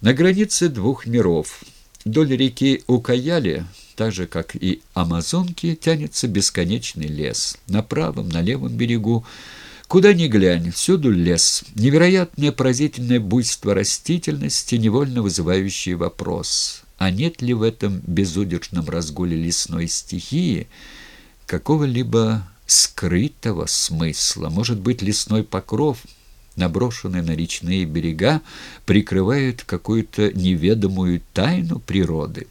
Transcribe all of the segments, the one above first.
На границе двух миров. Вдоль реки Укаяли, так же, как и Амазонки, тянется бесконечный лес. На правом, на левом берегу Куда ни глянь, всюду лес. Невероятное поразительное буйство растительности, невольно вызывающий вопрос. А нет ли в этом безудержном разгуле лесной стихии какого-либо скрытого смысла? Может быть, лесной покров – наброшенные на речные берега, прикрывают какую-то неведомую тайну природы.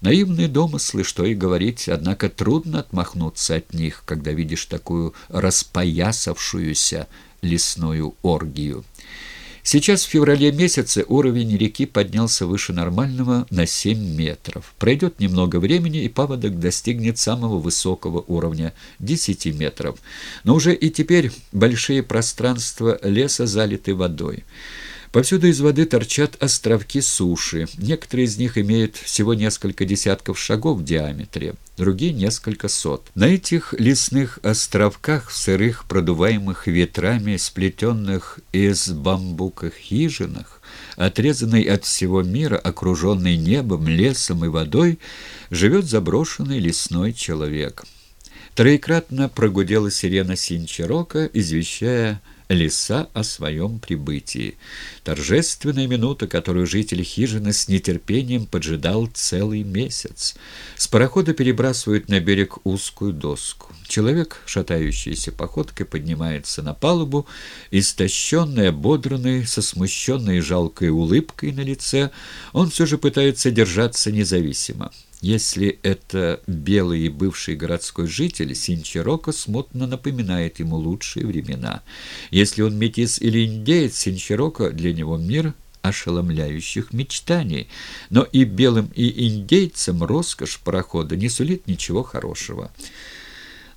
Наивные домыслы, что и говорить, однако трудно отмахнуться от них, когда видишь такую распоясавшуюся лесную оргию. Сейчас в феврале месяце уровень реки поднялся выше нормального на 7 метров. Пройдет немного времени, и паводок достигнет самого высокого уровня – 10 метров. Но уже и теперь большие пространства леса залиты водой. Повсюду из воды торчат островки суши. Некоторые из них имеют всего несколько десятков шагов в диаметре, другие — несколько сот. На этих лесных островках, в сырых, продуваемых ветрами, сплетенных из бамбука хижинах, отрезанный от всего мира, окруженный небом, лесом и водой, живет заброшенный лесной человек. Троекратно прогудела сирена Синчарока, извещая леса о своем прибытии. Торжественная минута, которую жители хижины с нетерпением поджидал целый месяц. С парохода перебрасывают на берег узкую доску. Человек, шатающийся походкой, поднимается на палубу, истощенный, ободранный, со смущенной жалкой улыбкой на лице, он все же пытается держаться независимо. Если это белый бывший городской житель, Синчарока смутно напоминает ему лучшие времена. Если он метис или индеец, Синчарока для него мир ошеломляющих мечтаний. Но и белым, и индейцам роскошь парохода не сулит ничего хорошего.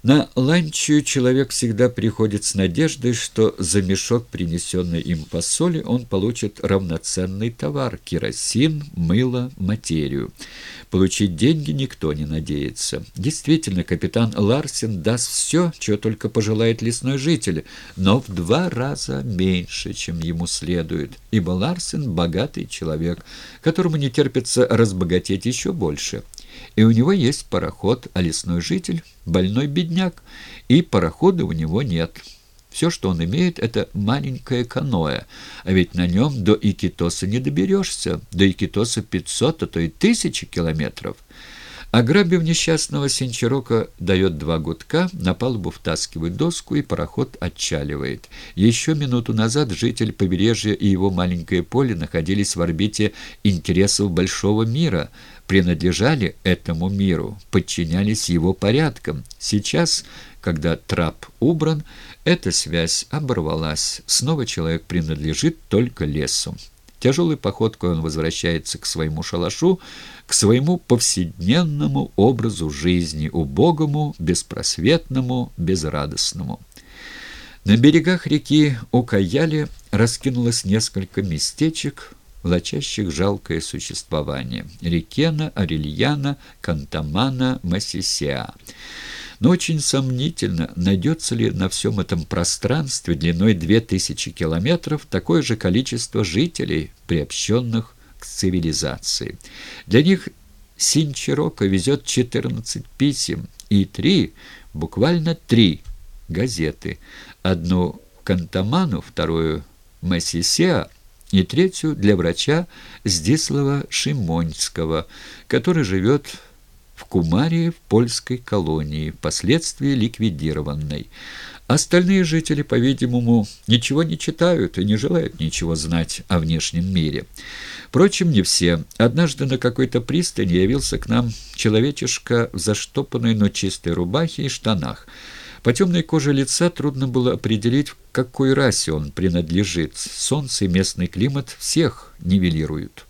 На ланчу человек всегда приходит с надеждой, что за мешок, принесенный им по соли, он получит равноценный товар – керосин, мыло, материю. Получить деньги никто не надеется. Действительно, капитан Ларсен даст все, чего только пожелает лесной житель, но в два раза меньше, чем ему следует, ибо Ларсен – богатый человек, которому не терпится разбогатеть еще больше – и у него есть пароход, а лесной житель — больной бедняк, и парохода у него нет. Все, что он имеет, это маленькое каноэ, а ведь на нем до Икитоса не доберешься, до Икитоса 500, а то и тысячи километров. Ограбив несчастного Синчарока, дает два гудка, на палубу втаскивает доску, и пароход отчаливает. Еще минуту назад житель побережья и его маленькое поле находились в орбите интересов большого мира, принадлежали этому миру, подчинялись его порядкам. Сейчас, когда трап убран, эта связь оборвалась. Снова человек принадлежит только лесу. Тяжелой походкой он возвращается к своему шалашу, к своему повседневному образу жизни, убогому, беспросветному, безрадостному. На берегах реки Укаяли раскинулось несколько местечек, влачащих жалкое существование – Рикена, Арельяна, Кантамана, Массисеа. Но очень сомнительно, найдется ли на всем этом пространстве длиной 2000 километров такое же количество жителей, приобщенных к цивилизации. Для них Синчирока везет 14 писем и три, буквально три, газеты. Одну Кантаману, вторую Массисеа и третью для врача Здислава Шимоньского, который живет в Кумаре в польской колонии, впоследствии ликвидированной. Остальные жители, по-видимому, ничего не читают и не желают ничего знать о внешнем мире. Впрочем, не все. Однажды на какой-то пристани явился к нам человечишка в заштопанной, но чистой рубахе и штанах. По темной коже лица трудно было определить, в какой расе он принадлежит. Солнце и местный климат всех нивелируют.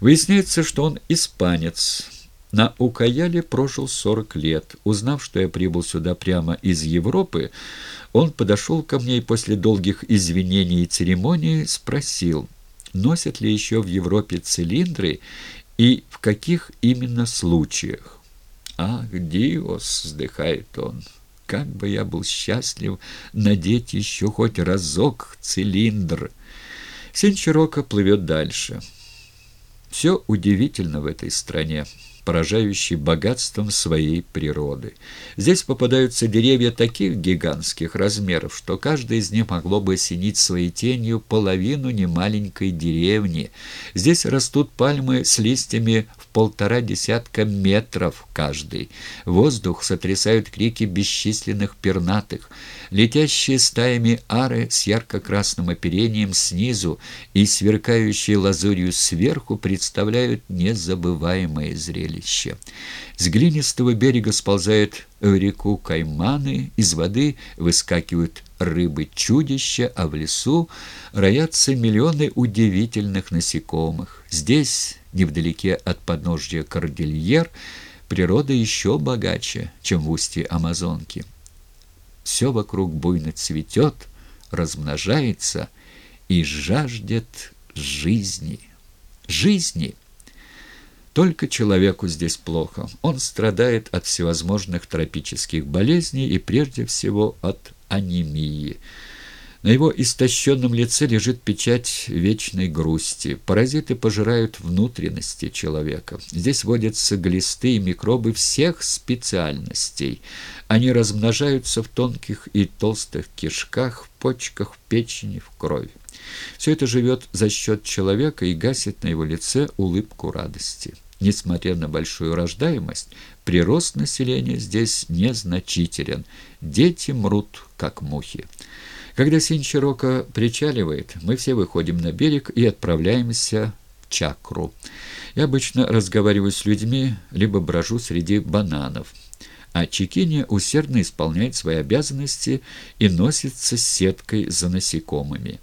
Выясняется, что он испанец, на Укаяле прожил 40 лет. Узнав, что я прибыл сюда прямо из Европы, он подошел ко мне и после долгих извинений и церемоний спросил, носят ли еще в Европе цилиндры и в каких именно случаях. «Ах, Диос!» — вздыхает он. «Как бы я был счастлив надеть еще хоть разок цилиндр!» Синчарока плывет дальше. Все удивительно в этой стране поражающий богатством своей природы. Здесь попадаются деревья таких гигантских размеров, что каждый из них могло бы осенить своей тенью половину немаленькой деревни. Здесь растут пальмы с листьями полтора десятка метров каждый. Воздух сотрясают крики бесчисленных пернатых. Летящие стаями ары с ярко-красным оперением снизу и сверкающие лазурью сверху представляют незабываемое зрелище. С глинистого берега сползают в реку кайманы, из воды выскакивают рыбы-чудища, а в лесу роятся миллионы удивительных насекомых. Здесь, невдалеке от подножья Кордильер, природа еще богаче, чем в устье Амазонки. Все вокруг буйно цветет, размножается и жаждет жизни. Жизни! Только человеку здесь плохо. Он страдает от всевозможных тропических болезней и прежде всего от анемии. На его истощенном лице лежит печать вечной грусти. Паразиты пожирают внутренности человека. Здесь водятся глисты и микробы всех специальностей. Они размножаются в тонких и толстых кишках, в почках, в печени, в крови. Все это живет за счет человека и гасит на его лице улыбку радости. Несмотря на большую рождаемость, прирост населения здесь незначителен. Дети мрут, как мухи. Когда Синчирока причаливает, мы все выходим на берег и отправляемся в Чакру. Я обычно разговариваю с людьми, либо брожу среди бананов. А Чикини усердно исполняет свои обязанности и носится сеткой за насекомыми.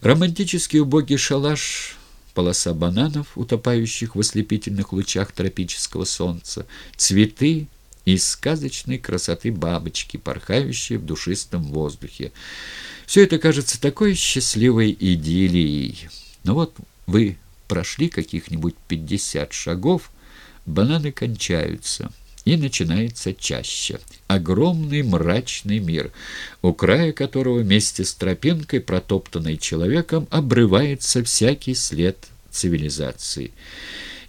Романтический убогий шалаш полоса бананов, утопающих в ослепительных лучах тропического солнца, цветы и сказочной красоты бабочки, порхающие в душистом воздухе. Все это кажется такой счастливой идиллией. Но вот вы прошли каких-нибудь пятьдесят шагов, бананы кончаются – и начинается чаще. Огромный мрачный мир, у края которого вместе с тропинкой, протоптанной человеком, обрывается всякий след цивилизации.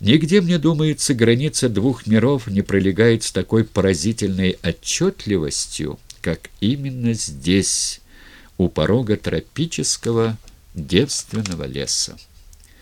Нигде, мне думается, граница двух миров не пролегает с такой поразительной отчетливостью, как именно здесь, у порога тропического девственного леса.